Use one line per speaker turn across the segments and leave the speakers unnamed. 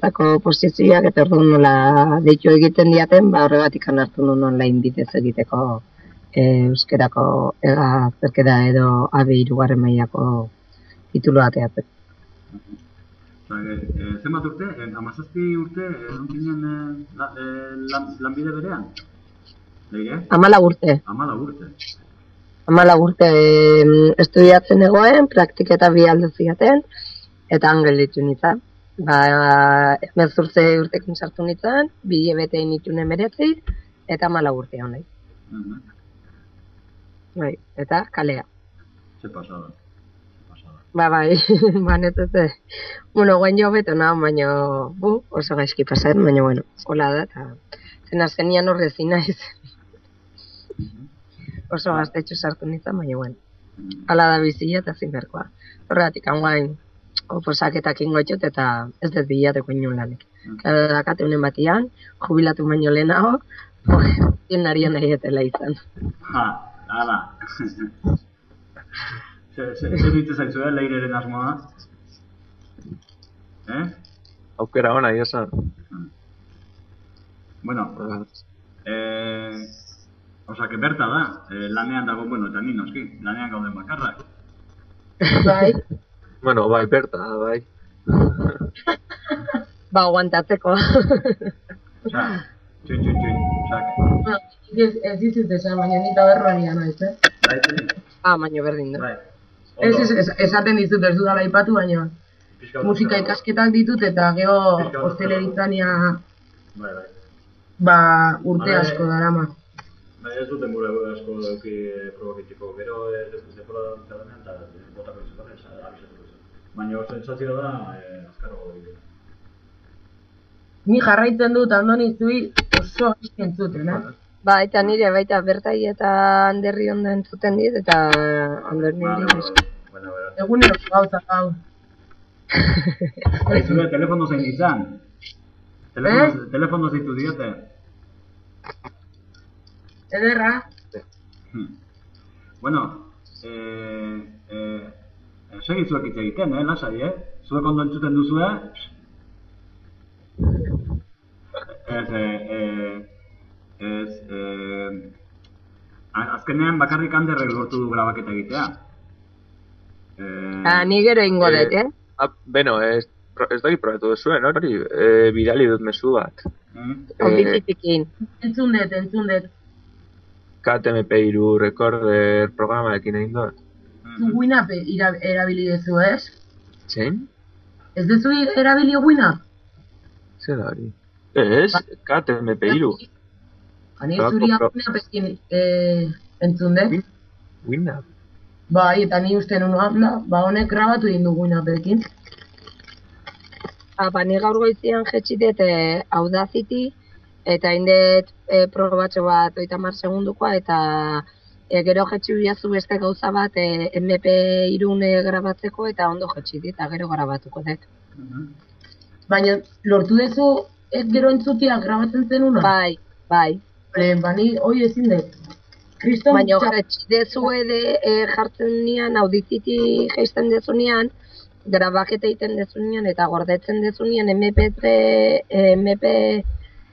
bertako posizioak eta orduan nola deitu egiten diaten, ba horregatik hartu nuen online bidez egiteko e, euskerako ega zerkeda edo abe irugarren mailako titulu bateatzen.
E, zenbat urte, e, amazazpi urte, egon e, lan, lanbide berean? Lege?
Amala urte.
Amala urte.
Amala urte estudiatzen egoen, praktiketa bi aldo ziaten, eta angel ditu nintzen. Ba, mezurtze urtekin sartu nintzen, bi ebete nituen emeretzi, eta amala urte honai. Uh Bai, eta kalea.
Ze pasada.
Ba, bai, ba, netute. Bueno, guen jo beto, na, baina, bu, oso gaizki pasatzen, baina, bueno, hola da, eta zen azkenian horrezina izan oso gaztetxo sartu nintzen, baina bueno. Hala da bizia eta zinberkoa. Horregatik, hanguain, oposaketak ingoitxot eta ez dut bilateko inun lanik. Kada dakate honen batian, jubilatu baino lehenago, tien narian nahi etela izan.
Ha, hala. Zer ditu zaitu, eh, leireren asmoa? Eh?
Aukera hona, iosan.
Bueno, eh, Osa, que berta da, eh, lanean dago, bueno, eta ni noski, lanean gauden bakarrak.
Bai.
Bueno, bai, berta, bai.
ba, aguantatzeko.
Osa, txuin, txuin, txuin, osa.
Ez, ez dizut esan, baina ni taberroaria naiz, eh?
Bai, txuin.
Ah, baina berdin da.
Bai.
Ez, ez, ez, esaten dizut ez dudala ipatu, baina musika ikasketak ditut eta geho hosteleritania
bai, bai.
ba, urte asko darama.
Bai, ez duten gure asko dauki eh, probokitiko, gero ez dut zepola da denean, eta botako ditu ez abizatu. Baina sentsazioa da, eh, azkarro godo
Ni jarraitzen dut andoni zui oso entzuten, eh? Ba, eta nire baita bertai eta handerri ondo entzuten dit, eta handerri nire
bueno, bueno, bueno.
Egunero gauza gau.
Zure telefono zein izan. Telefono, eh? telefono zeitu diote.
Ederra.
Hmm. Bueno, eh, eh, segi zuek hitz egiten, eh, lasai, eh? Zuek ondo entzuten duzu, eh? Ez, eh, eh, ez, eh, azkenean bakarrik handerrek lortu du grabaketa egitea.
Eh, ah, ni gero ingo eh, dut, eh?
Ah, beno, ez, ez dagi probatu duzuen, hori, eh, bidali dut mezu bat.
Mm. Eh, entzun dut, entzun dut.
KTMP iru recorder programa ekin egin dut.
Zu WinUp erabili dezu, ez?
Zein?
Ez dezu erabili WinUp?
Zer hori? Ez, KTMP iru.
Hani zuri WinUp ezkin eh, entzun dut?
WinUp?
Bai, eta ni uste nuen hapla, ba honek grabatu egin du WinUp ekin. Ba, ni gaur goizian jetxi dut eh, Audacity, eta indet e, probatxo bat oita mar segundukoa, eta e, gero jetxi biazu beste gauza bat e, MP irune grabatzeko, eta ondo jetxi dit, eta gero grabatuko dut. Baina, lortu dezu, ez gero entzutia grabatzen zen una? Bai, bai. E, bani, hoi ezin dut. Kriston, Baina, jetxi dezu ede e, jartzen nian, audiziti geisten dezu nian, grabaketa egiten dezu nian, eta gordetzen dezu nian, MP3, MP...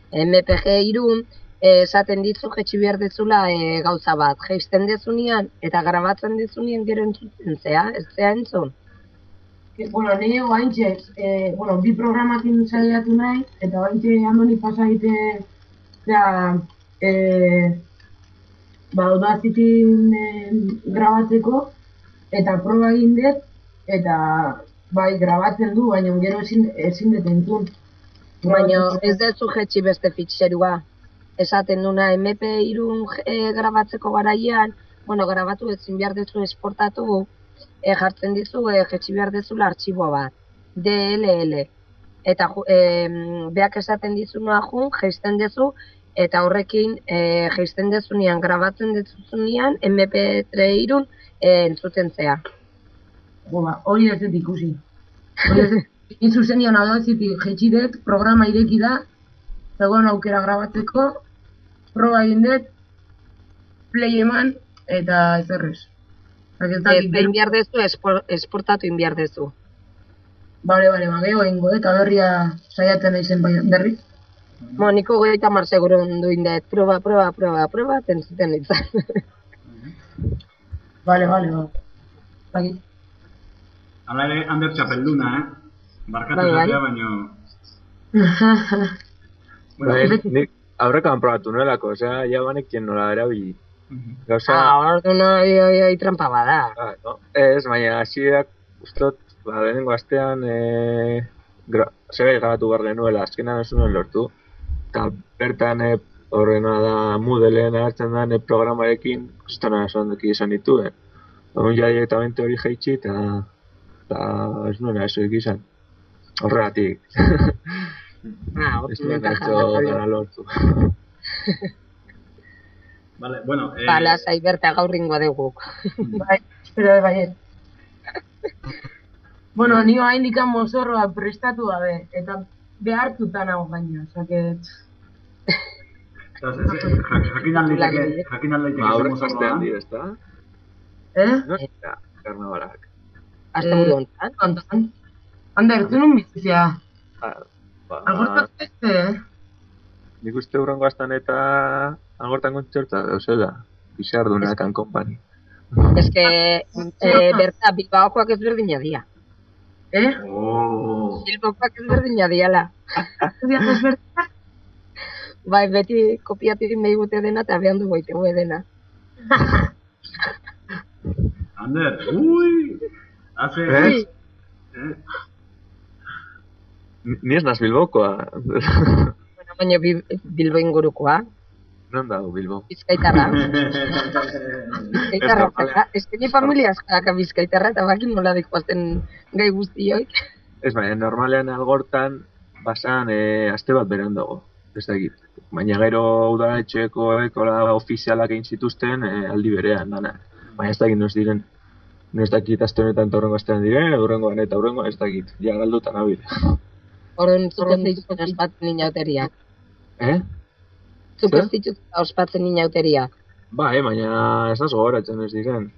MPG irun, esaten dizu jetxi behar dezula e, gauza bat. Geisten dezunean eta grabatzen dezunean gero entzuten zea, ez zea entzun? E, bueno, nire oaintxe, e, bueno, bi programakin saliatu nahi, eta oaintxe handoni pasa egite, zera, e, ba, odazitin e, grabatzeko, eta proba egin dut, eta bai, grabatzen du, baina gero ezin, ezin dut entzun. Baina ez dut jetxi beste fitxerua. Esaten duna MP irun e, grabatzeko garaian, bueno, grabatu ezin behar dezu esportatu, e, jartzen dizu e, jetxi behar dezu artxibo bat. DLL. Eta e, beak esaten dizu noa jun, geisten dezu, eta horrekin e, geisten dezu nian, grabatzen dezu nian, MP3 irun e, entzuten zea. Hori ez dut ikusi. Hori ez Egin zuzen nion hau programa ireki da, zegoen aukera grabatzeko, proba egin dut, play eman, eta ez errez. E, behar dezu, esportatu inbiar dezu.
Bale, bale, ba, geho egingo, eta berria saiatzen naizen bai berri.
Mo, niko goita mar seguro duin dut, proba, proba, proba, proba, tentzuten izan.
Bale, bale, ba. Bai,
Hala ere, Ander txapelduna, eh? Barkatu
Bai, bai.
zatea, baino... Bueno,
Bai, nik aurrekoan probatu nuelako, osea, ja banekien nola erabili.
mhm.
Gauza,
ah, ordu no, oi, oi, oi, trampa bada.
ah, no? Ez, baina hasiak ustot, ba, lehenengo astean, e, gra, zerbait grabatu behar genuela, azkenan ez nuen lortu. Eta bertan, e, horrena da, Moodleen hartzen da, e, programarekin, kristona ondeki izan dituen. Egun ja directamente hori jaitsi, eta, eta ez nuen esoik izan. Horregatik.
Ah,
ez etxo
da,
gara lortu.
Vale, bueno, eh,
Ba, lasai berta gaurringo dugu.
bai, espero bai. bueno, ni hain dikan mozorroa prestatu gabe, eta behartuta nago osake...
ez- jak- jakin alditeke, jakin zer
aurreko
mozorroa
astean
da.
dira, ezta?
Eh?
No, ja, karnabalak.
Azte
Eh,
buru honetan.
Anton? Ander, zu nun bizizia?
Ah, ba,
Algortak beste, eh?
nik uste urrengo astan eta agortan kontzerta dauzela. Bizarduna kan company.
Ez que, eh, berta, Bilbaokoak ez berdina dia.
Eh?
Oh,
Bilbaokoak ez berdina diala.
Zubiak ezberdinak?
Bai, beti kopiatu egin behi gute dena, eta behan du goite gue dena.
Ander, ui! Hace...
Ez?
Eh?
Ni- ez naz Bilbokoa.
Bueno, baina Bi- Bilbo ingurukoa,
non dago Bilbo?
bizkaitarra. Bizkaitarra,
Ez da,
ez que ni familia askaka bizkaitarra, eta bakin nola dikoazen gai guztioi.
Ez baina, normalean algortan basan e, aste bat beran dago. Ez da egit. Baina gero udaletxeko ekola ofizialak egin zituzten e, aldi berean dana. Baina ez da egit noiz diren. Noiz dakit aste honetan eta hurrengo astean diren, edo hurrengoan eta hurrengo ez dakit. Ja galduta nabil.
Ez dituzten ospatzen inauteriak.
Eh?
Dituzten ospatzen inauteriak.
Ba, eh, baina ez nazo gogoratzen ez diren.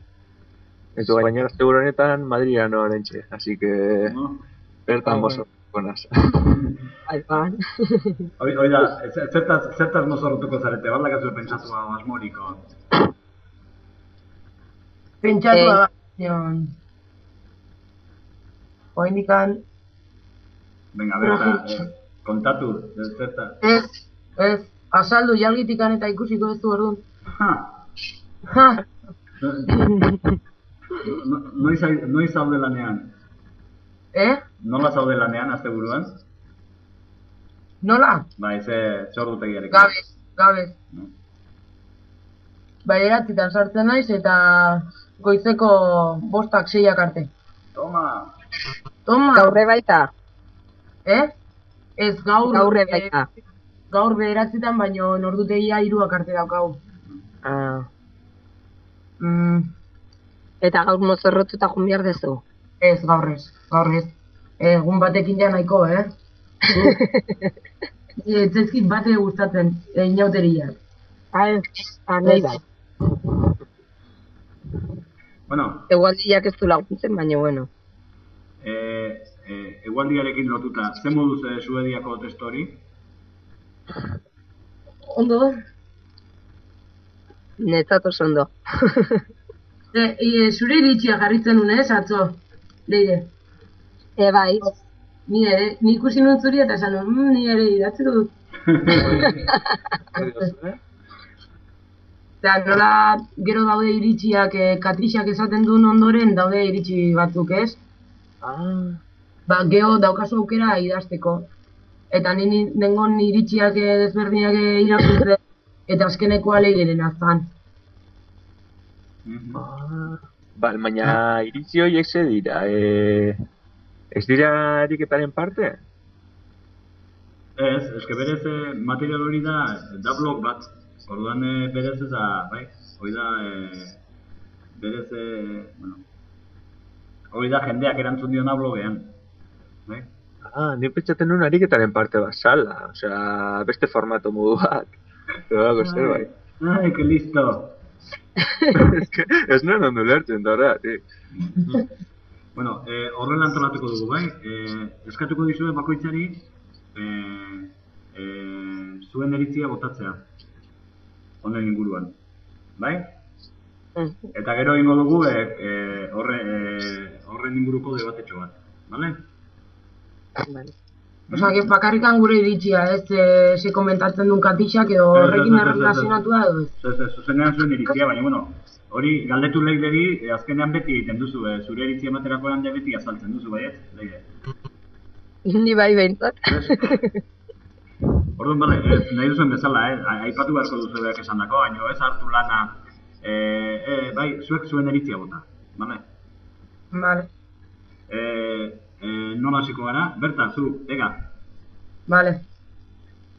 Ez du baina azte honetan Madrida noa nentxe, así que
No?
bertan
Ah,
boso konaz.
Bai, ban.
Hoi, hoi da, ez- zertaz, zertaz mozorrotuko zarete, baldak ez pentsatu hau asmoriko.
Pentsatu
Eh.
da, nion...
Venga, berta, eh, kontatu, ez- zertaz.
ez, ez, azaldu jalgitikan eta ikusiko ez du orduan.
Ha!
Ha,
No- Noiz, noiz zaude lanean?
eh?
Nola zaude lanean, azte buruan?
Nola?
Bai, ze, ordutegiarekin.
Gabez, gabez.
No?
Bai, eratzitan sartzen naiz eta goizeko bostak seiak arte.
Toma!
Toma,
Gaurre baita,
eh? Ez gaur,
gaurre
eh,
baita.
gaur bederatzitan, baino nordutegia hiruak arte daukau.
Ah.
Mm,
Eta gaur mozorrotuta jun behar dezu.
ez, gaur ez, gaur ez. Egun batekin ja nahiko, eh? Ez ezkit bate gustatzen, e, inauteriak.
Ai, ah, nahi bai.
Bueno,
Egualdiak ez du laguntzen, baina bueno.
e, e, egualdiarekin lotuta, ze moduz e, Suediako testu hori?
Ondo?
Netzat oso ondo.
E, e, zure iritzia jarritzen nuen, ez, atzo? Leire,
E bai,
ni ere, ni ikusi nuen zuri eta esan mm, ni ere idatzi dut. Eta nola gero daude iritsiak, e, katrixak esaten duen ondoren daude iritsi batzuk, ez?
ah,
Ba, geho daukazu aukera idazteko. Eta ni ni- nengon iritsiak e, desberdinak e, irakurtzen, eta azkenekoa leireren aztan.
Mhm.
ah. Bal, baina iritzi horiek ze dira, e, ez dira eriketaren parte?
Ez, eske berez eh, material hori da, da blog bat. Orduan eh, berez ez da, bai, hori da, eh, berez, eh, bueno, hori da jendeak erantzun diona blogean. Bai?
Ah, ni pentsaten nuen ariketaren parte bat zala, osea, beste formato modu bat. Dago zerbait.
Ai, que listo.
Ez que, ez nuen ondo lertzen, da horregatik.
Bueno, e, horrela antolatuko dugu, bai? E, eskatuko dizue bakoitzari e, e, zuen eritzia botatzea. Honen inguruan. Bai?
Mm.
Eta gero ingo dugu e, e, horre, e, horren inguruko debatetxo bat. Bale?
Vale.
Osa, que bakarrikan gure iritzia, ez, e, ze komentatzen duen katixak edo horrekin
ez.
erlazionatua edo ez.
Ez, ez, zuzenean zuen iritzia, baina, bueno, hori galdetu leideri, e, azkenean beti egiten duzu, e, zure iritzia ematerako lande beti azaltzen duzu, bai ez?
Ni bai behintzat.
Orduan, bale, ez, nahi duzuen bezala, eh? aipatu beharko duzu berak esan dako, baina ez hartu lana, e, e, bai, zuek zuen eritzia bota, bale?
Vale,
E, e, nola hasiko gara? Berta, zu, ega.
vale.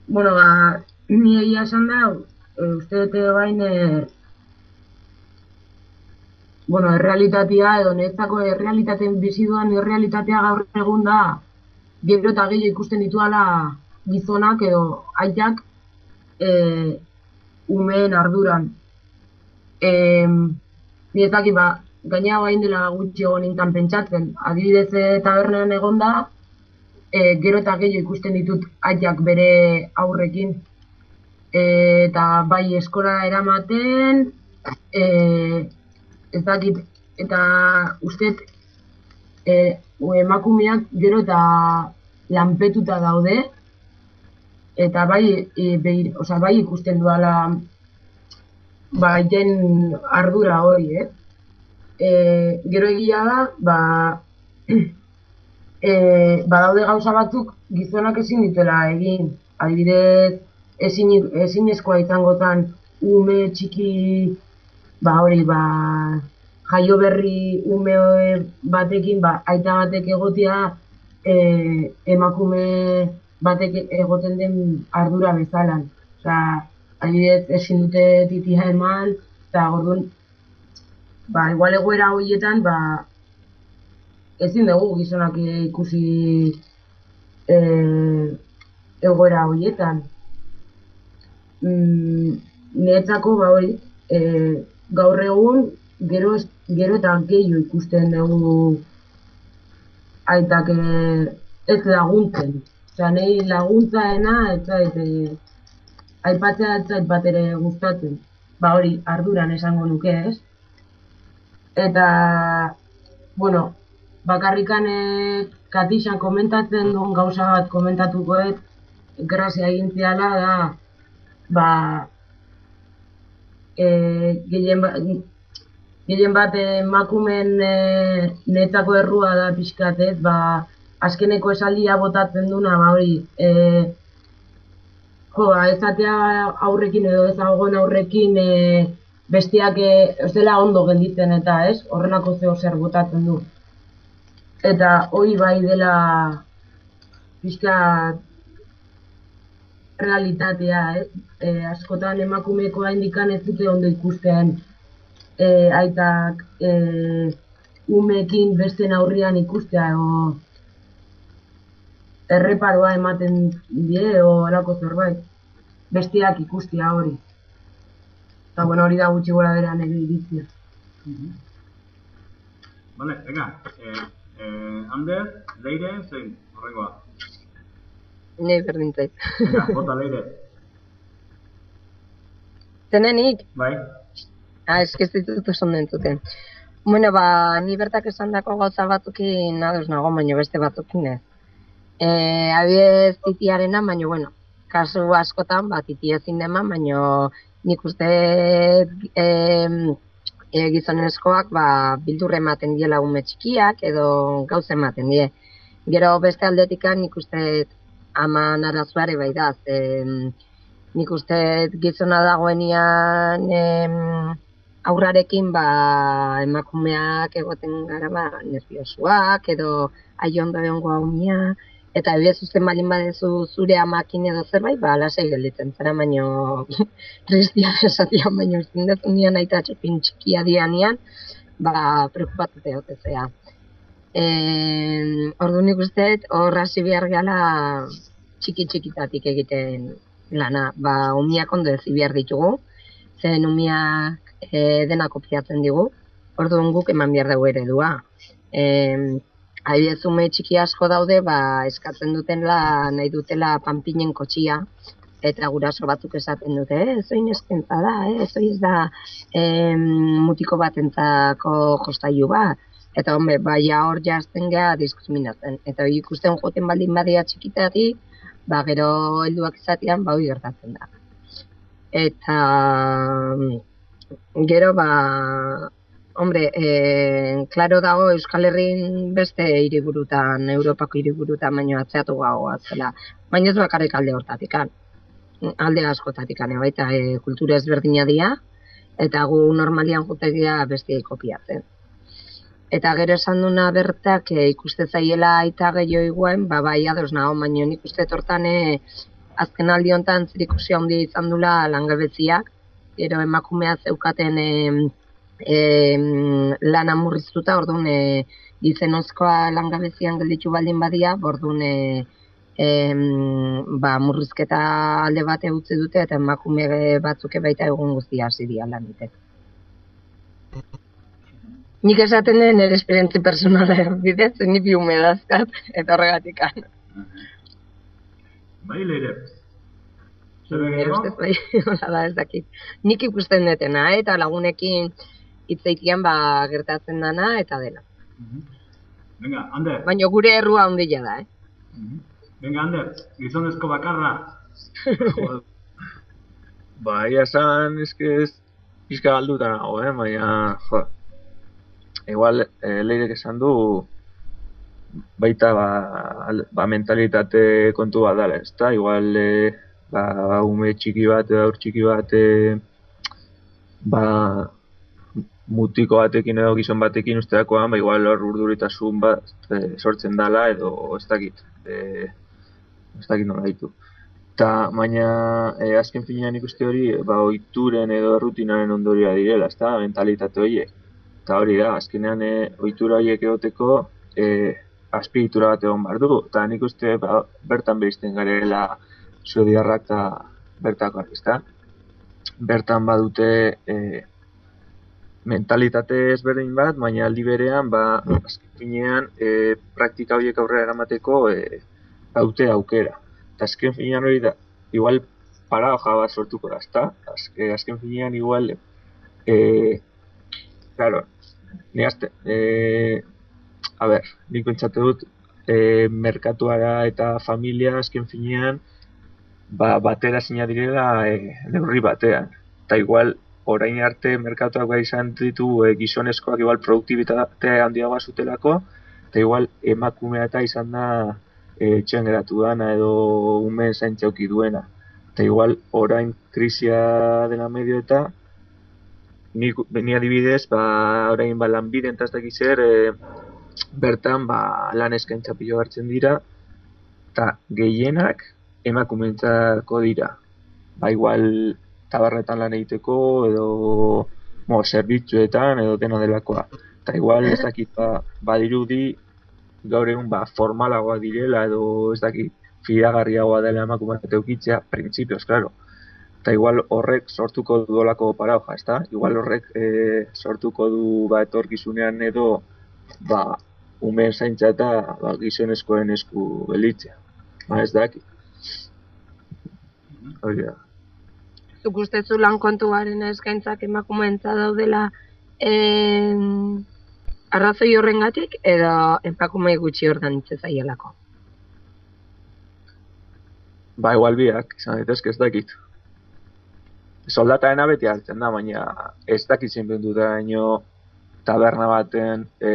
Bueno, ba, ni egia esan da, e, uste dute bain, e, bueno, errealitatea edo niretzako errealitateen bizi duan errealitatea gaur egun da gero eta gehiago ikusten dituala gizonak edo aitak e, umeen arduran. E, ni ez dakit, ba, gaina bain dela gutxi egon nintan pentsatzen. Adibidez e, tabernean egon da, e, gero eta gehiago ikusten ditut aitak bere aurrekin. E, eta bai eskola eramaten, e, ez dakit, eta ustet e, emakumeak gero eta lanpetuta daude, eta bai, e, beir, osea, bai ikusten duala ba, haien ardura hori, eh? E, gero egia da, ba, e, badaude gauza batzuk gizonak ezin dituela egin. Adibidez, ezin, ezinezkoa izangotan ume txiki, ba hori, ba, jaio berri ume batekin, ba, aita batek egotia e, emakume batek egoten den ardura bezalan. Osea, adibidez, ezin dute titia eman, eta orduan, ba, igual egoera horietan, ba, ezin dugu gizonak ikusi e, egoera horietan. Mm, niretzako, ba hori, e, gaur egun, gero, gero eta gehiago ikusten dugu aitak eh, ez laguntzen. Osea, nahi laguntzaena, ez zait, eh, aipatzea ez zait bat ere gustatzen. Ba hori, arduran esango nuke, ez? Eta, bueno, bakarrikan eh, katixan komentatzen duen gauza bat komentatukoet, grazia egin ziala da, ba, e, gehien, ba, gehien bat emakumen e, netzako errua da pixkat, ez, ba, azkeneko esaldia botatzen duna, ba hori, e, jo, ba, ezatea aurrekin edo ezagoen aurrekin e, bestiak e, ez dela ondo gelditzen eta ez, horrenako zeo zer botatzen du. Eta hori bai dela pixka realitatea, ez? E, askotan emakumeko indikan ez dute ondo ikusten e, aitak e, umekin beste aurrian ikustea o erreparoa ematen die o alako zerbait bestiak ikustea hori. Eta bueno, hori da gutxi gora bera nire iritzia.
Bale, ega. E, e, Ander, leire, zein, horrengoa.
Nei berdin zait.
Ega, bota leire.
Zenenik,
Bai,
ah, eske ez ditut ondo entzuten. Bueno, ba, ni bertak esandako gauza batzukin ados nago, baino beste batzukin ez. Eh, abiez titiarena, baino bueno, kasu askotan, ba, titi ezin deman, baino nik uste em, e, gizonezkoak ba, bildurre ematen diela ume txikiak edo gauza ematen die. Gero beste aldetikan nik uste aman arazuare bai da, ze, nik uste gizona dagoenian em, aurrarekin ba, emakumeak egoten gara ba, nerviosuak edo aiondo egongo haumia, eta bidez uzten balin badezu zure amakin edo zerbait, ba, lasai gelditzen zara, baino tristia esatian, baino ezin dezu nian aita txopin txikia dianian, ba, preocupatute hote zea. E, ordu nik uste hor hasi behar gala txiki txikitatik egiten lana. Ba, umiak ondo ezi behar ditugu, zen umiak e, dena kopiatzen digu, orduan guk eman behar dugu eredua. em, Adibidez, ume txiki asko daude, ba, eskatzen dutela, nahi dutela panpinen kotxia, eta guraso batzuk esaten dute, eh, zoin eskentza da, eh, zoiz da em, mutiko batentzako jostailu bat. Eta hombre, bai hor jazten geha diskriminatzen. Eta ikusten joten baldin badia txikitatik, ba, gero helduak izatean, ba, gertatzen da. Eta gero, ba, hombre, e, klaro dago Euskal Herrin beste hiriburutan, Europako hiriburutan baino atzeatu gagoa zela. Baina ez bakarrik alde hortatikan. Alde askotatikan, baita e, kultura ezberdina dira, eta gu normalian jutegia beste kopiatzen. Eta gero esan duna bertak e, ikuste zaiela aita gehiago iguen, ba bai ados nago, baina nik uste tortan e, azken aldi honetan zirikusia handia izan dula langabeziak, gero emakumea zeukaten e, e, lana murriztuta, orduan e, gizenozkoa langabezian gelditu baldin badia, orduan e, e, ba, murrizketa alde bate utzi dute eta emakume batzuke baita egun guztia hasi dira lan dite. Nik esaten den nire esperientzi personala bidez, ni bi ume dazkat, eta horregatik an.
Bai, leire. Zer
bai, hola da ez dakit. Nik ikusten detena, eta lagunekin hitzeitian ba gertatzen dana eta dena.
Mhm. Venga, Ander.
Baina gure errua ondila da, eh?
Mhm. Venga, Ander, gizonezko bakarra.
Ba, ia esan, eske ez pixka galduta nago, eh? Baina, jo, igual, e, leirek esan du, baita, ba, al- ba mentalitate kontu bat dala, ez da? Igual, e, ba, ume txiki bat, aur txiki bat, e, ba, mutiko batekin edo gizon batekin usterakoan, ba, igual hor urduritasun bat e, sortzen dala, edo ez dakit, e, ez dakit nola ditu. Eta, baina, e, azken finean ikuste hori, ba, oituren edo errutinaren ondorioa direla, ezta, mentalitate horiek. Eta hori da, azkenean e, ohitura horiek egoteko, e, azpiegitura bat egon behar dugu. Eta nik uste ba, bertan berizten garela suediarrak eta bertakoak, ezta. Bertan badute e, mentalitate ezberdin bat, baina aldi berean, ba, azken e, praktika horiek aurrera eramateko e, daute aukera. Eta azken finean hori da, igual paradoja bat sortuko da, ezta? Azke, azken finean igual, e, claro, ni azte, e, a ber, nik pentsatu dut, e, merkatuara eta familia azken finean, ba, batera zina direla e, neurri batean. Eta igual, orain arte merkatuak bai izan ditu e, gizonezkoak igual produktibitate handiagoa zutelako, eta igual emakumea eta izan da e, etxean geratu dana edo umen zaintzauki duena. Eta igual orain krisia dela medio eta ni, ni adibidez, ba, orain ba, lanbiden eta ez dakit zer, e, bertan ba, lan eskaintza pilo hartzen dira, eta gehienak emakumentzako dira. Ba, igual tabarretan lan egiteko edo mo, zerbitzuetan edo dena delakoa. Eta igual ez dakit ba, badirudi gaur egun ba, formalagoa direla edo ez dakit fidagarriagoa dela emakumeak eukitzea, printzipioz, claro. Eta igual horrek sortuko du dolako paradoja, ezta? Igual horrek e, sortuko du ba, etorkizunean edo ba, umeen zaintza eta ba, gizonezkoen esku gelitzea. Ba, ez dakit. Hori da.
Zuk uste zu lan kontuaren eskaintzak emakumeentza daudela en, arrazoi horrengatik edo emakume gutxi ordanitze zaielako.
Ba, igual biak, izan daitezke ez dakit. Soldataena beti hartzen da, baina ez dakit zenben dutaino taberna baten e,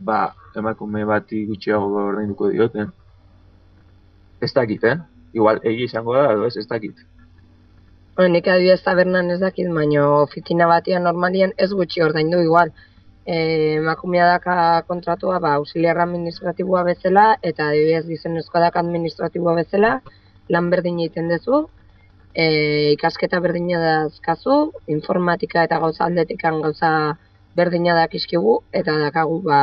ba, emakume bati gutxiago ordainduko dioten. Ez dakit, eh? Igual egi izango da, edo ez, ez dakit.
Nik adibidez tabernan ez dakit, baino ofitzina batean normalien ez gutxi ordaindu igual. E, emakumea daka kontratua ba, auxiliar administratiboa bezala, eta adibidez gizonezkoa daka administratiboa bezala, lan berdin egiten duzu, e, ikasketa berdina dazkazu, informatika eta gauza aldetikan gauza berdina dakiskigu, eta dakagu ba,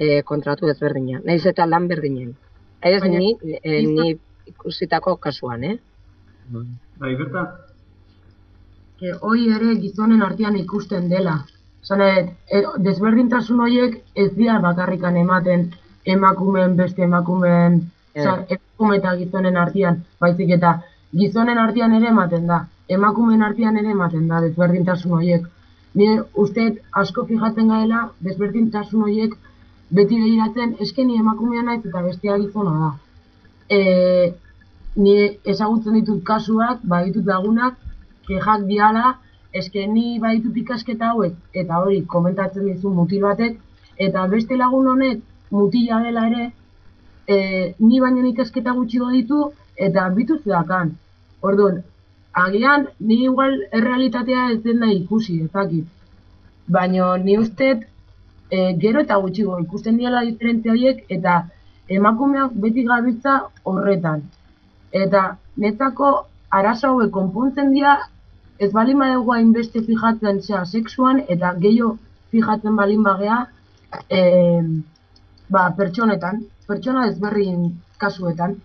e, kontratu ezberdina. Naiz eta lan berdinen. Ez
Baina,
ni, e, ni ikusitako kasuan, eh?
Bai, Berta?
E, hoi ere gizonen artean ikusten dela. Zanet, e, desberdintasun horiek ez dira bakarrikan ematen emakumeen beste emakumeen, oza, emakume eta gizonen artean, baizik eta gizonen artean ere ematen da, emakumeen artean ere ematen da desberdintasun horiek. Ni uste asko fijatzen gaela desberdintasun horiek beti begiratzen eske ni emakumea naiz eta bestea gizona da. E, ni ezagutzen ditut kasuak, baditut lagunak, kejak diala, eske ni baditut ikasketa hauek, eta hori komentatzen dizu mutil batek, eta beste lagun honek mutila dela ere, e, ni baino ikasketa gutxi ditu, eta bitu zedakan. Orduan, agian, ni igual errealitatea ez den da ikusi, ez dakit. Baina ni uste e, gero eta gutxigo ikusten diela diferentzia horiek eta emakumeak beti gabiltza horretan. Eta netzako arazo hauek konpontzen dira ez balin badugu hainbeste fijatzen zea sexuan eta gehiago fijatzen balin bagea e, ba, pertsonetan, pertsona ezberdin kasuetan.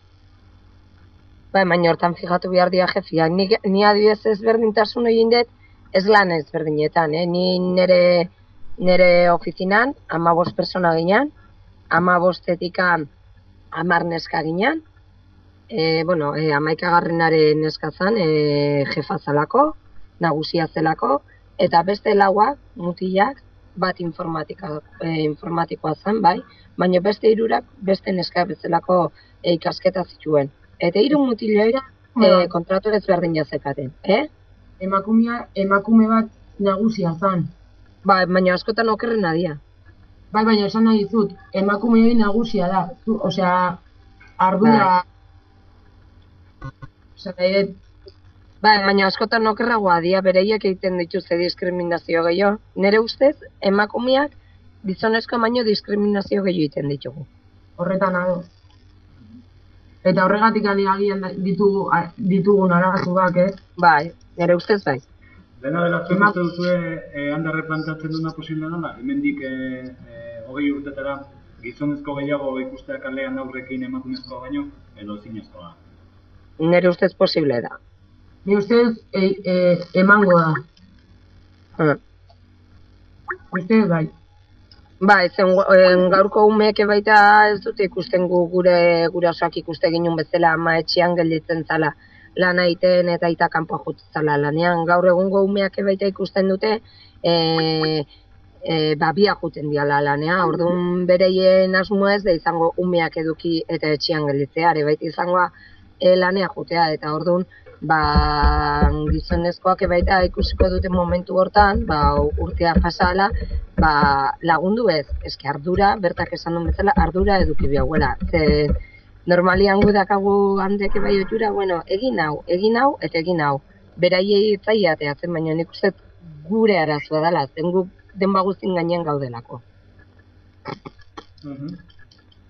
Bai, baina hortan fijatu behar dira jefia. Ni, ni adibidez ezberdintasun egin dut, ez lan ezberdinetan, eh? Ni nere, nere ofizinan, ama bost persona ginen, ama bostetikan amar neska ginen, e, bueno, e, amaikagarrenaren neska zan, e, jefa zelako, nagusia zelako, eta beste lauak, mutilak, bat informatika, e, informatikoa zen, bai, baina beste hirurak beste neska bezalako e, ikasketa zituen. Eta hiru mutiloi e, kontratu ezberdin jazekaten, eh?
Emakumea, emakume bat nagusia zan.
Ba, baina askotan okerrena dira.
Bai, baina esan nahi dizut, emakume hori nagusia da. Osea, ardura... Dut,
Bai, baina askotan okerragoa dira bereiek egiten dituzte diskriminazio gehiago. Nere ustez, emakumeak gizonezko baino diskriminazio gehiago egiten ditugu.
horretan ado. Eta horregatik ani agian ditugu, ditugun arazuak, eh?
Bai, nere ustez bai.
Dena dela zuen
Ema-
uste duzue e, handarre plantatzen duna posible dela? Hemendik e, e, hogei urtetara gizonezko gehiago ikustea kalean aurrekin emakumezkoa baino, edo zinezkoa.
Nere ustez posible da.
Ni ustez e, e, emango da.
Hm.
Ustez bai.
Ba, ez en, gaurko umeek baita ez dute ikusten gu gure gurasoak ikuste ginun bezala ama etxean gelditzen zala lan egiten eta aita kanpo jutzen zala lanean. Gaur egungo umeak baita ikusten dute e, e, ba, biak juten diala lanea. Orduan bereien asmoa ez da izango umeak eduki eta etxean gelditzea, ere baita izangoa e, lanea jutea eta orduan ba, gizonezkoak baita ikusiko dute momentu hortan, ba, urtea pasala, ba, lagundu ez, eske ardura, bertak esan duen bezala, ardura eduki biaguela. Ze normalian gu dakagu handek bai oitura, bueno, egin hau, egin hau, eta egin hau. Beraiei zaila ateatzen, baina nik uste gure arazoa dela, zen gu denba guztin gainean gaudelako.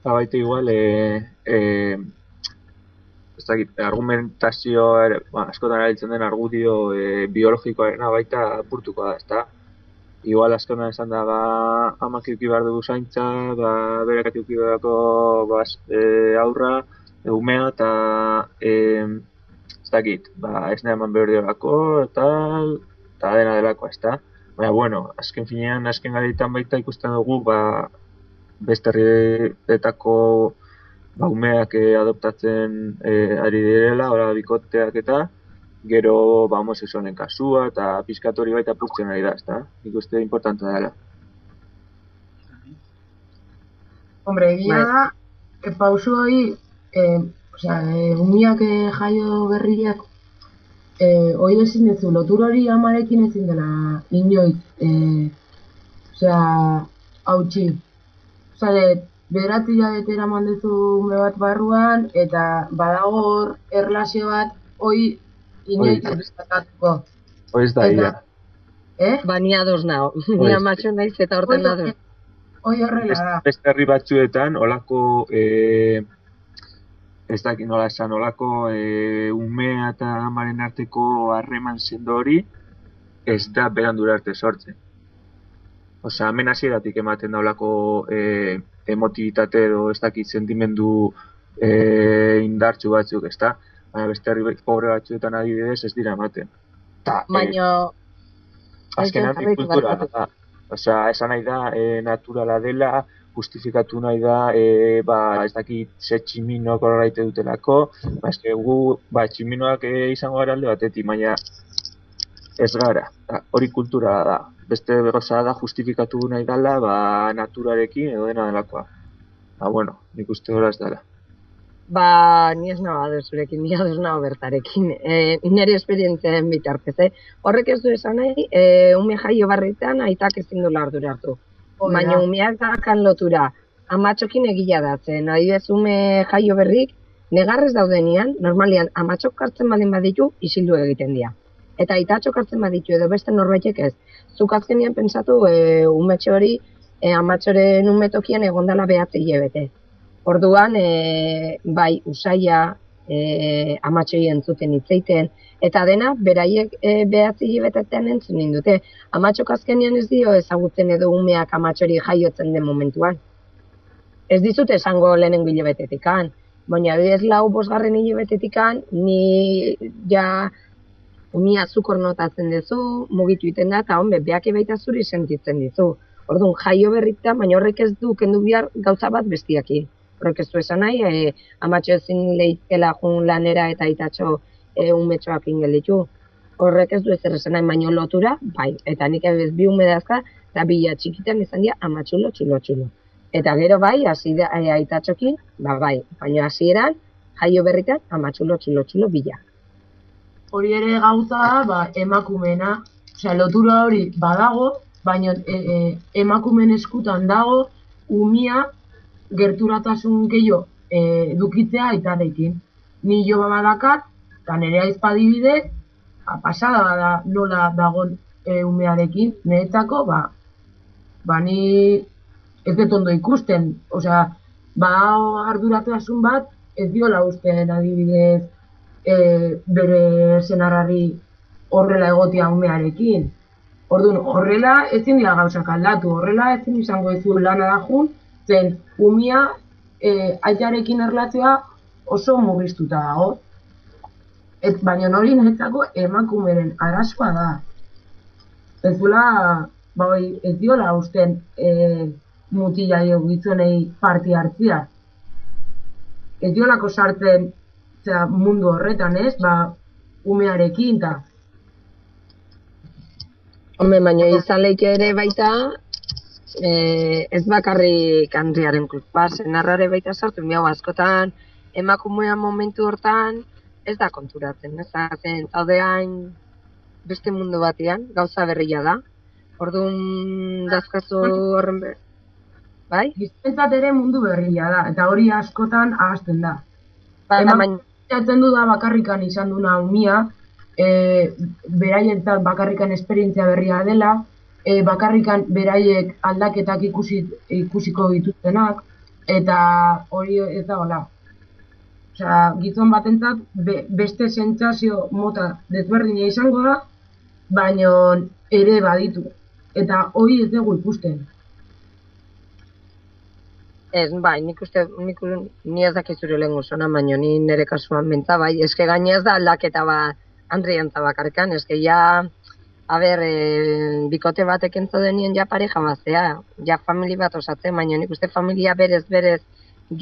Ba, baita igual, e, e, ez dakit, argumentazio, ba, askotan erabiltzen den argudio e, biologikoarena baita apurtuko da, ezta? Igual askotan esan da, ba, amak eduki behar dugu zaintza, ba, berak eduki beharko ba, e, aurra, e, umea, eta e, ez dakit, ba, ez nahi eman behar diolako, eta eta dena delako, ezta? Baina, bueno, azken finean, azken garaitan baita ikusten dugu, ba, beste herrietako ba, umeak eh, adoptatzen eh, ari direla, ora bikoteak eta gero ba, homosexualen kasua eta pizkat hori baita purtzen ari da, ezta? Nik uste importante dela.
Hombre, egia
Bai.
da, e, pausu hori, e, osea, e, umiak e, jaio berriak, e, hori ezin dezu, lotur hori amarekin ezin dela inoiz, e, osea, hautsi. Osea, de, bederatzi jabete eraman duzu ume bat barruan, eta badago hor erlazio bat, hori inoiz errespetatuko.
Hori ez da ia.
Eh?
Ba, ni ados nao, ni amatxo naiz eta horten ados.
Hori horrela da.
beste herri batzuetan olako eh, ez dakit nola esan, olako eh, umea eta amaren arteko harreman sendo hori ez da berandura arte sortzen. Osea, hemen hasieratik ematen da olako eh, emotibitate edo ez dakit sentimendu eh, indartsu batzuk, ezta? Baina beste herri pobre batzuetan adibidez ez dira ematen. Ta,
Baina,
azkenan
ez jarraitu
kultura da. Osea, esan nahi da, e, naturala dela, justifikatu nahi da, e, ba, ez dakit, ze tximinok horreite dutelako, ba, eske gu, ba, tximinoak e, izango gara alde batetik, baina ez gara, Da, hori kultura da. Beste gauza da justifikatu nahi dela, ba, naturarekin edo dena delakoa. Ba, bueno, nik uste gora ez dela.
Ba, ni ez nago ados zurekin, ni ados nago bertarekin. E, nire esperientzien bitartez, eh? Horrek ez du esan nahi, e, ume jaio barritan aitak ezin du ardura hartu. Baina umeak dakan lotura, amatxokin egila da, zen adibidez ume jaio berrik, negarrez daudenian, normalian amatxok hartzen baldin baditu, isildu egiten dira. Eta aitatxok hartzen baditu edo beste norbaitek ez. Zuk azkenean pentsatu e, umetxo hori, e, amatxoren umetokian egondala behatzi hilabete. Orduan, e, bai, usaia, e, amatxoi entzuten hitzeiten, eta dena, beraiek e, behatzi hilabetetan entzun nindute. Amatxok azkenean ez dio ezagutzen edo umeak amatxori jaiotzen den momentuan. Ez dizut esango lehenengo hilabetetikan, baina adibidez lau bosgarren hilabetetikan, ni ja umia zukor notatzen duzu, mugitu iten da, eta honbe, beak baita zuri sentitzen dizu. Orduan, jaio berrita, baina horrek ez du kendu bihar gauza bat bestiakin. Horrek ez du esan nahi, e, amatxo ezin leitkela jun lanera eta itatxo e, umetxoak ingelitu. Horrek ez du ezer esan nahi, baina lotura, bai. Eta nik ez bi ume dazka, eta bila txikitan izan dira amatxulo, txulo, txulo. Eta gero bai, hasi da aitatxokin, ba bai, baina hasieran jaio berritan amatxulo, txulo, txulo, bila.
Hori ere gauza da, ba, emakumena, osea, lotura hori badago, baina e, e, emakumen eskutan dago, umia gerturatasun gehiago e, dukitzea aitarekin. Ni jo badakat, eta nire aizpadibide, ba, pasada bada nola dagon e, umearekin, niretzako, ba, ba ni ez dut ondo ikusten, osea, badago arduratasun bat, ez diola usten adibidez, e, bere senarrari horrela egotia umearekin. Orduan, horrela ezin dira gauzak aldatu, horrela ezin izango ez lana da jun, zen umia e, aitarekin erlazioa oso murriztuta dago. Et, baina hori niretzako emakumeren arazoa da. Ez duela, ba, hoi, ez diola usten e, mutila gizonei parti hartzia. Ez diolako sartzen zera, mundu horretan, ez? Ba, umearekin, eta
Hombre, baina izan leike ere baita, e, ez bakarrik Andriaren kulpa, senarrare baita sartu, miau askotan, emakumea momentu hortan, ez da konturatzen, ez da, zen, zaudean beste mundu batean, gauza berria da. Orduan dazkazu horren be... Bai?
Giztentzat ere mundu berria da, eta hori askotan ahazten da.
Baina,
Ema-
baina,
Jatzen du da bakarrikan izan duna umia, e, beraientzat bakarrikan esperientzia berria dela, e, bakarrikan beraiek aldaketak ikusi, ikusiko dituztenak, eta hori ez da hola. Osea, gizon batentzat be, beste sentsazio mota desberdina izango da, baino ere baditu. Eta hori ez dugu ikusten.
Ez, bai, nik uste, nik, ni ez dakit zure lehen zona, baina ni nire kasuan bentza, bai, eske gaine ez da aldaketa bat Andriantza bakarrikan, eske ja, a ber, e, bikote batek entzo denien ja pareja bazea, ja famili bat osatzen, baina nik uste familia berez berez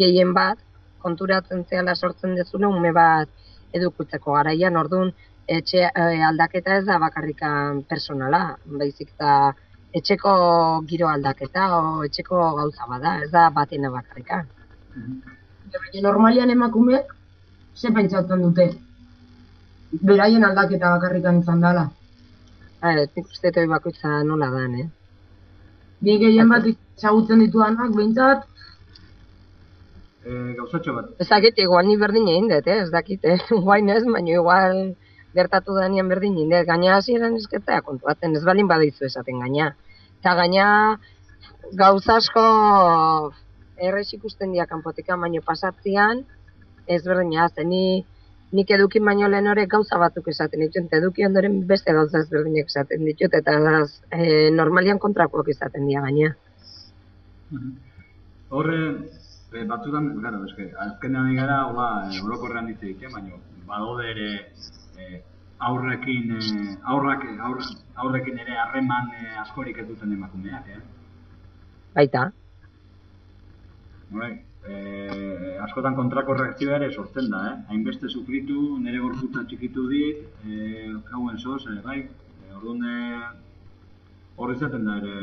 gehien bat, konturatzen zehala sortzen dezuna ume bat edukutzeko garaian, orduan, etxe e, aldaketa ez da bakarrikan personala, baizik eta etxeko giro aldaketa o etxeko gauza bada, ez da batena bakarrika.
Baina normalian emakumeek ze pentsatzen dute? Beraien aldaketa bakarrikan izan dela.
Ez, nik uste toi bakoitza nola dan, eh?
Ni gehien bat ezagutzen ditudanak, behintzat,
E, gauzatxo bat.
Ez dakit, igual ni berdin egin dut, eh? Ez dakit, eh? Guain ez, baina igual gertatu danean berdin dut. Gaina hasieran esketzea kontuatzen, ez balin badizu esaten gaina. Eta gaina gauza asko errez ikusten dira kanpotika, baino pasatzean ez berdina, ni nik edukin baino lehen horrek gauza batzuk esaten ditut, eta eduki ondoren beste gauza ezberdinak esaten ditut, eta e, normalian kontrakoak izaten dira gaina.
Horre, e, batzutan, gara, eske, azkenean gara, hola, e, orokorrean hitz egiten, baina badaude ere e, aurrekin, eh, aurrak, aur, aurrekin ere harreman eh, askorik ez duten emakumeak, eh?
Baita.
Bai, eh, askotan kontrako reakzioa ere sortzen da, eh? Hainbeste sufritu, nire gorputza txikitu dit, eh, hauen soz, eh, bai? Eh, orduan, eh, hor izaten da ere.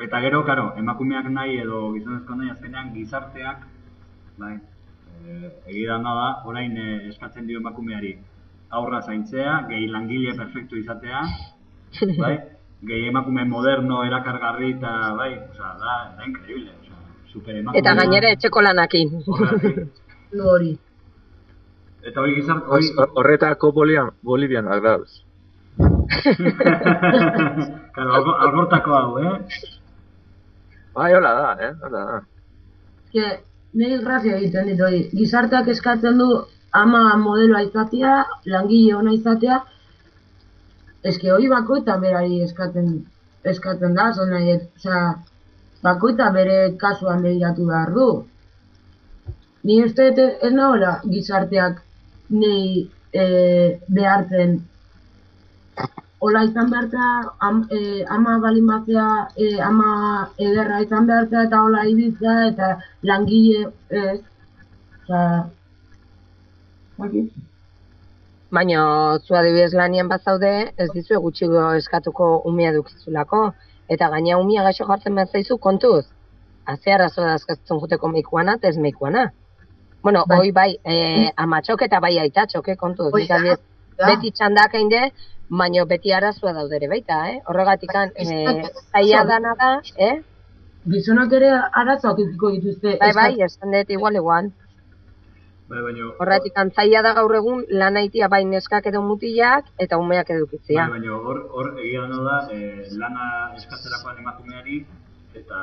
Eta gero, karo, emakumeak nahi edo gizonezko nahi azkenean gizarteak, bai, eh, egidan da, orain eh, eskatzen dio emakumeari aurra zaintzea, gehi langile perfektu izatea, bai? Gehi emakume moderno, erakargarri eta, bai, osea, da, da increíble, osea, super emakume.
Eta gainera etxeko lanakin.
Horregatik.
Nu hori.
Eta hori gizart, hori...
Hor- Horretako Bolivian, Bolivianak dauz.
Karo, algo, algortako hau, eh?
Bai, hola da, eh? Hola da.
Ke, niri grazia egiten dit hori. Gizarteak eskatzen du ama modeloa izatea, langile ona izatea. Eske hori bakoita berari eskatzen eskatzen da, zon nahi, osea, bakoita bere kasuan begiratu behar du. Ni uste ez nagoela gizarteak nei e, behartzen Ola izan behartea, am, e, ama balin batzea, e, ama ederra izan behartea eta hola ibiltzea eta langile ez. Osa, bakit?
Baina zu adibidez lanian bazaude, ez dizue gutxi eskatuko umia dukizulako. Eta gaina umia gaixo jartzen behar zaizu kontuz. Haze arazoa da eskatzen juteko meikuana, eta ez meikuana. Bueno,
Bai.
hoi bai, eh, amatxok eta bai aitatxok, eh, kontuz.
Da.
Beti txandak hainde, baina beti arazoa daudere baita, eh? Horregatik, eh, zaila dana da, eh?
Gizonak ere arazoak edukiko dituzte.
Bai, bai, esan dut igual igual.
Bai, baina...
Horregatik, zaila da gaur egun lan aitia bai neskak edo mutilak eta umeak edukitzia.
Bai, baina hor, hor egia dena da, eh, lana eskatzerakoan emakumeari eta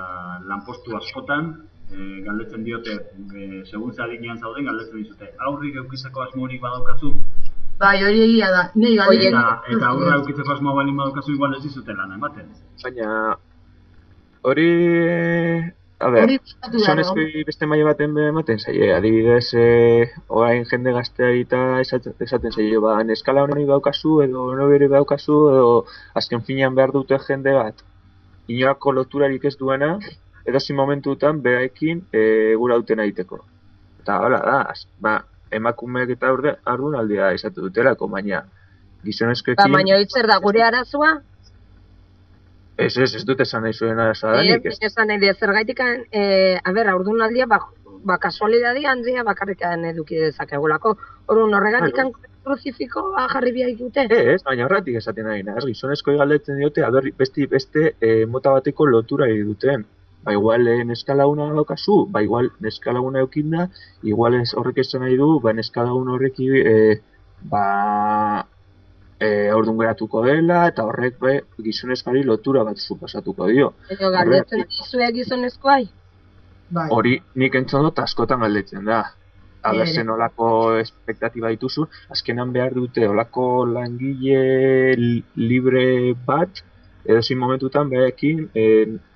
lanpostu askotan eh, galdetzen diote, eh, segun ze adinean zauden, galdetzen dizute, aurrik eukitzeko asmorik badaukazu?
Bai, hori egia da. Nei galdetzen
Eta, eta aurra eukitzeko asmoa balin badaukazu, igual ez dizute lana ematen.
Baina, hori, a ber,
no?
Gizonezkoi beste maila baten be ematen zaie, adibidez, eh, orain jende gazteari eta esaten, zaie, ba, neskala hori daukazu, edo noberi daukazu, edo azken finean behar dute jende bat, inolako loturarik ez duena, edozi momentutan beraekin e, gura duten egiteko. Eta hola da, az- ba, emakumeek eta urde, ardun aldea esatu dutelako, baina
Ba,
gizonezkoekin,
baina hitzer da gure arazoa,
ez ez, ez dut esan nahi zuen arazoa
eh,
danik, ez
esan nahi zergaitik, eh, a ber, aurdunaldia, ba, ba kasualidadia handia bakarrikan eduki dezakegulako. Orduan horregatik kruzifikoa jarri biak dute.
Ez, baina horretik esaten nahi naz, gizonezkoi galdetzen diote, aber, beste, beste e, mota bateko lotura duten. Ba, igual e, neskalaguna daukazu, ba, igual neskalaguna eukin da, igual ez horrek esan nahi du, ba, neskalagun horreki, e, ba, e, aurdun geratuko dela, eta horrek be, gizonezkari lotura bat suposatuko dio.
Edo galdetzen dizue gizonezkoai.
Bai.
Hori nik entzun dut askotan galdetzen da. Aber
Ere.
zen olako espektatiba dituzu, azkenan behar dute olako langile li- libre bat, edo zin momentutan berekin e,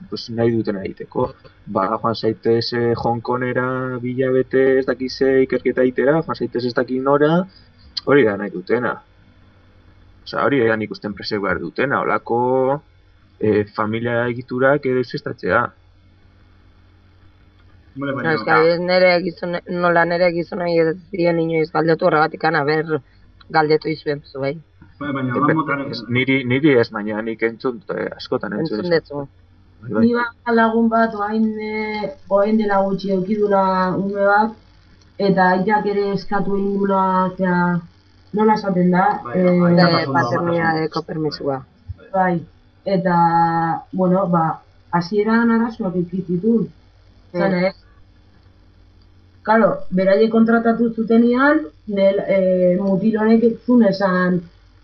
pues, nahi duten egiteko. Ba, joan zaitez e, Hongkonera bilabete ez dakize ikerketa itera, joan zaitez ez dakit nora, hori da nahi dutena. Osa, hori da nik usten presek behar dutena, olako e, familia egiturak edo izestatzea.
Hombre,
No,
baina,
ez que nere gizon, nola nere gizonai ez dien inoiz galdetu horregatik aber galdetu izuen zuei.
Bai, baina holan motaren,
Ez, niri, niri ez, baina nik entzun eh, askotan entzun.
Entzun dezu.
Bai, bai.
Ni bat lagun bat oain, e, oain dela gutxi eukidula ume bat, eta aitak ere eskatu egin dula, zera, nola esaten da,
Bai,
eh,
bai,
De
Aitatasun da,
paternidadeko permisua.
bai, eta, bueno, ba, hasieran arazoak ikizitun, Zan,
Mm.
ez? Karo, beraie kontratatu zutenean, nel, e, mutil honek zun esan,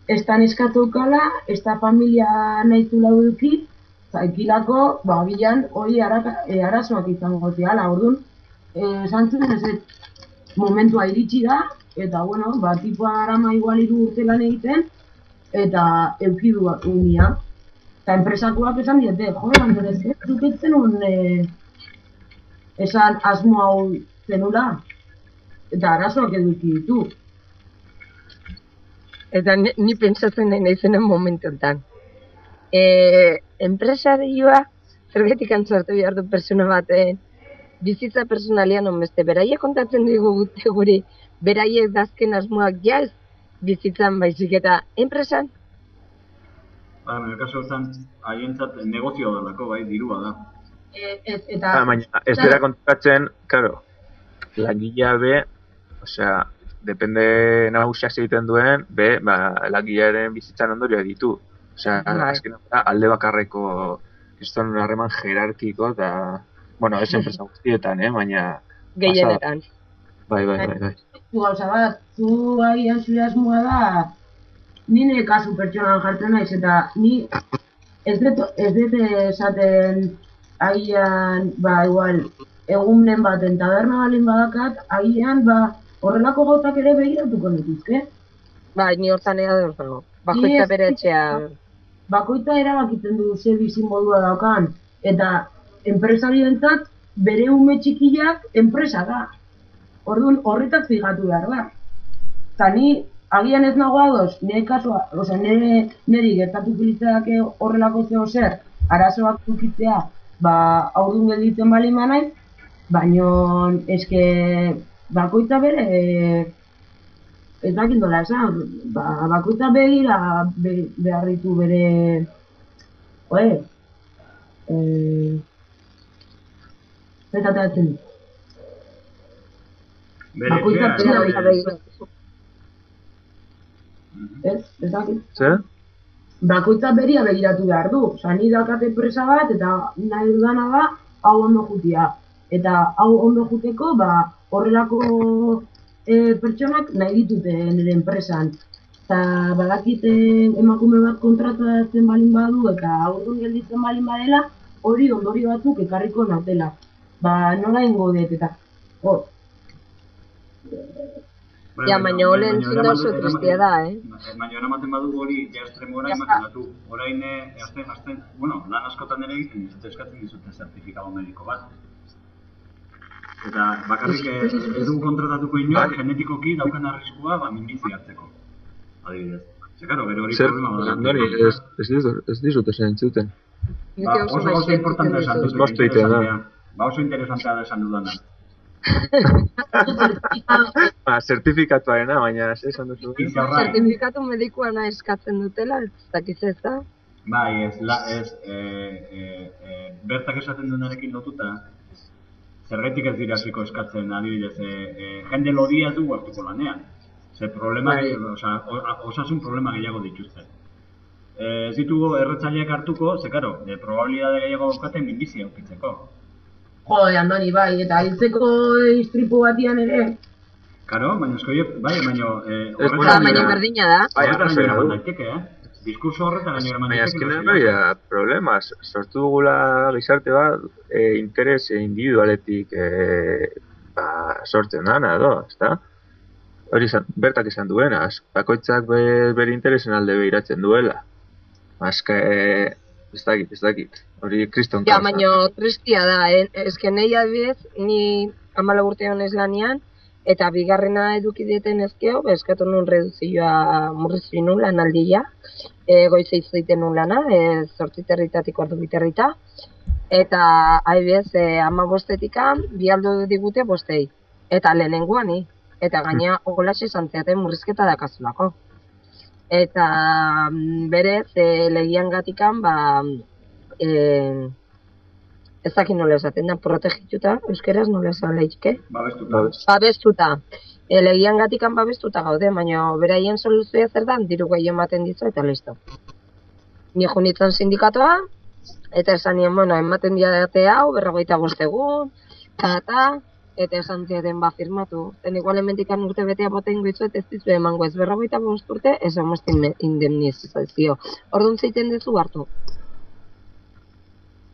ez da neskatzukala, ez familia nahi zula eduki, zaikilako, ba, bilan, hori e, arazoak izango ziala, orduan, e, esan zuen ez, momentua iritsi da, eta, bueno, ba, tipua arama igual hiru urte lan egiten, eta eukidu unia. Eta enpresakoak esan diete, jo, baina ez, duketzen un, e, esan asmo hau zenula, eta arazoak eduki ditu.
Eta ni, ni pentsatzen nahi naizenen momentu enten. E, enpresarioa, zergetik antzartu behar du persona baten, bizitza personalian onbeste, beraiek kontatzen digu gute guri, beraiek dazken asmoak ja ez bizitzan baizik eta enpresan,
Ba, nire kasu hortan, haientzat negozio dalako, bai, dirua da.
E, ez, eta
Ah, baina ez dira kontatzen, claro, langilea be, osea, depende nagusiak egiten duen, be, ba, langilearen bizitzan ondorio ditu. Osea,
Bai.
azken da, alde bakarreko kriston harreman jerarkiko eta, bueno, ez enpresa guztietan, eh, baina,
gehienetan.
bai, bai, bai, bai.
gauza bat, zu agian zure asmoa da, ni nire kasu pertsonan jartzen naiz, eta ni ez dut, ez dut esaten agian, ba, igual, egunen baten taberna balin badakat, agian, ba, horrelako gauzak ere begiratuko nituzke.
Ba, ni hortan ega dago.
Ni
Bakoitza bere etxea.
Bakoitza erabakitzen du ze bizi modua daukan, eta enpresarioentzat bere ume txikiak enpresa da. Orduan horretaz figatu behar da. Eta ni agian ez nago ados, nire kasua, osea, nire, niri gertatu filitzake horrelako zeo zer, arazoak dukitzea, ba, aurdun gelditzen bali naiz, baino eske bakoitza bere e, ez dakit nola esan, ba, bakoitza begira be, behar ditu bere, oe, e, eta atzen dut.
Bere
Bakoitza bere- begira. Ez, ez dakit.
Zer?
bakoitza beria begiratu behar du. Osa, ni daukat enpresa bat, eta nahi dudana da, hau ondo jutia. Eta hau ondo juteko, ba, horrelako e, pertsonak nahi ditute nire enpresan. Eta badakite emakume bat kontratatzen balin badu, eta aurrun gelditzen balin badela, hori ondorio batzuk ekarriko nautela. Ba, nola ingo dut, eta,
Bai,
Ja,
baina-
baina ole
baina
entzun
eraman-
oso tristia da, eh?
Baina eramaten badugu hori ja estremora ematen datu. Orain, eh, azten, azten, bueno, lan askotan ere egiten dizute eskatzen dizute zertifikado mediko bat. Eta bakarrik eh, ez dugu kontratatuko inoak
Bai.
genetikoki daukan arriskua ba minbizi hartzeko. Adibidez. Ze, karo, gero hori
Zer,
problema bada.
Andoni, ez, ez, dizut, ez dizut esan entzuten.
Ba,
oso
oso gauza
maite
importante esan dut.
Moztu egiten da.
Ba, oso interesantea da esan dudana.
Ba, zertifikatuarena, baina ez esan duzu.
Izarra,
Zertifikatu medikuana eskatzen dutela, ez dakiz ez da?
Bai, ez, la, ez, e, e, e, bertak esaten duenarekin lotuta, zergetik ez dira hasiko eskatzen adibidez, e, e, jende lodia dugu hartuko lanean. Ze problema,
Bai.
gehi- osea, o- osasun problema gehiago dituzte. E, ez ditugu erretzaileak hartuko, ze karo, e, probabilidade gehiago daukaten minbizi aukitzeko.
jode, Andoni, bai, eta hiltzeko istripu batian ere,
Karo, baina esko horiek, bai, baina e,
Ez,
Ba,
bueno,
baina berdina da.
Bai, arrazoia
eraman
du.
daiteke, eh? Diskurso horretara eraman
Baina
daiteke.
azkenean
noski,
hori da, problemas. Sortu dugula gizarte bat, e, interes individualetik e, ba, sortzen dana, edo, ezta? Hori izan, bertak izan duena, bakoitzak be, bere interesen alde behiratzen duela. Azke, e, ez dakit, ez dakit. Hori kriston
Ja, baina tristia da, eh? Ezken nahi adibidez, ni amala urte honez lanian, eta bigarrena eduki dieten ezkeo, ba, eskatu nun reduzioa murriztu nun lanaldia, e, goize izteiten nun lana, e, zortziterritatik ordu biterrita, eta adibidez, e, ama bostetikan, bi aldo digute bostei, eta lehenengoan ni, eta gaina ogolaxe esan zeaten murrizketa dakazulako. Eta mm, berez, e, legian gatikan, ba, e, ez dakit nola esaten da, protegituta, euskeraz nola esan lehike,
Babestuta.
Babes.
babestuta. E, legian gatikan babestuta gaude, baina beraien soluzioa zer da, diru gehi ematen dizu eta listo. Ni jo nintzen sindikatoa, eta esan nien, bueno, ematen diate hau, berrogeita bost egun, eta eta, eta esan zieten ba firmatu. Zen igual emendikan urte betea boten goitzuet ez dizu emango ez berrogeita bost urte, ez homest indemnizazio. Orduan zeiten duzu hartu.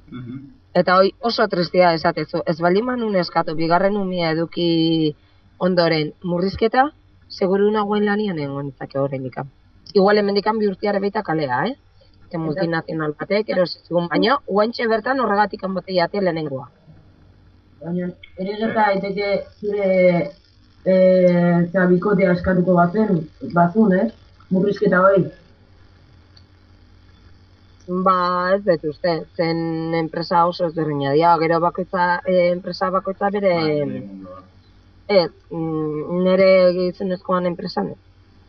Mhm.
Eta hoi oso tristia esatezu, ez baldin manun eskatu, bigarren umia eduki ondoren murrizketa, seguru nagoen lanian egon nitzake horrendikan. Igual hemendikan bi urtiare baita kalea, eh? Ke multinazional batek, erosizigun, baina guantxe bertan horregatik bate jate lehenengoa.
baina ere gerta daiteke zure e, zera, bikotea eskatuko bazen, bazun, ez? murrizketa hori.
Ba, ez dut uste, zen enpresa oso ezberdina dira, gero bakoitza, eh, enpresa bakoitza bere,
Bai, bere mundua.
ez, mm, nire gizonezkoan enpresan,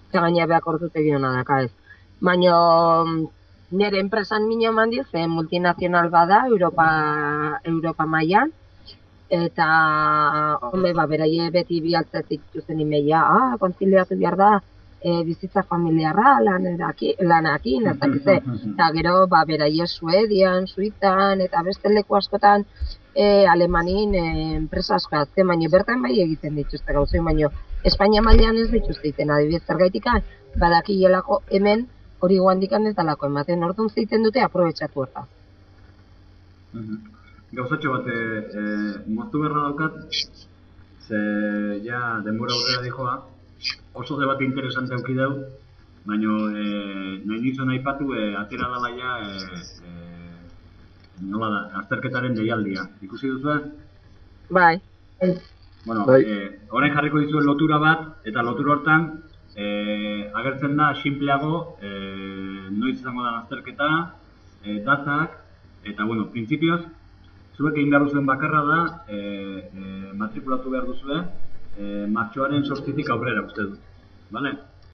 eta gaina behak ordutegi hona daka ez. Baina mm, nire enpresan mina eman dio, zen multinazional bada, Europa, Europa mailan, eta, hombre, ba, beraie beti bialtzetik dituzten imeia, ah, konziliatu behar da, e, bizitza familiarra, lanaki, lanakin, ez dakit ze. Eta gero, ba, beraie Suedian, Suizan, eta beste leku askotan, e, Alemanin e, enpresa asko azte, baina bertan bai egiten dituzte gauzen, baina Espainia mailean ez dituzte egiten, adibidez zergaitikan, badakielako hemen hori guandikan ez dalako ematen, orduan zeiten dute aprobetsatu hortaz.
Mhm. Gauzatxo bat, e, moztu beharra daukat, ze ja denbora aurrera dijoa, oso debate interesante auki dau, baina e, nahi nizun aipatu e, atera dala ja, e, e, nola da, azterketaren deialdia. Ikusi duzu
Bai,
Bueno,
Bai.
eh, orain jarriko dizuen lotura bat, eta lotura hortan eh, agertzen da simpleago eh, noiz izango da azterketa, eh, datak, eta bueno, printzipioz, zuek egin behar duzuen bakarra da, eh, eh, matrikulatu behar duzue, eh, martxoaren sortzitik aurrera uste dut. Vale?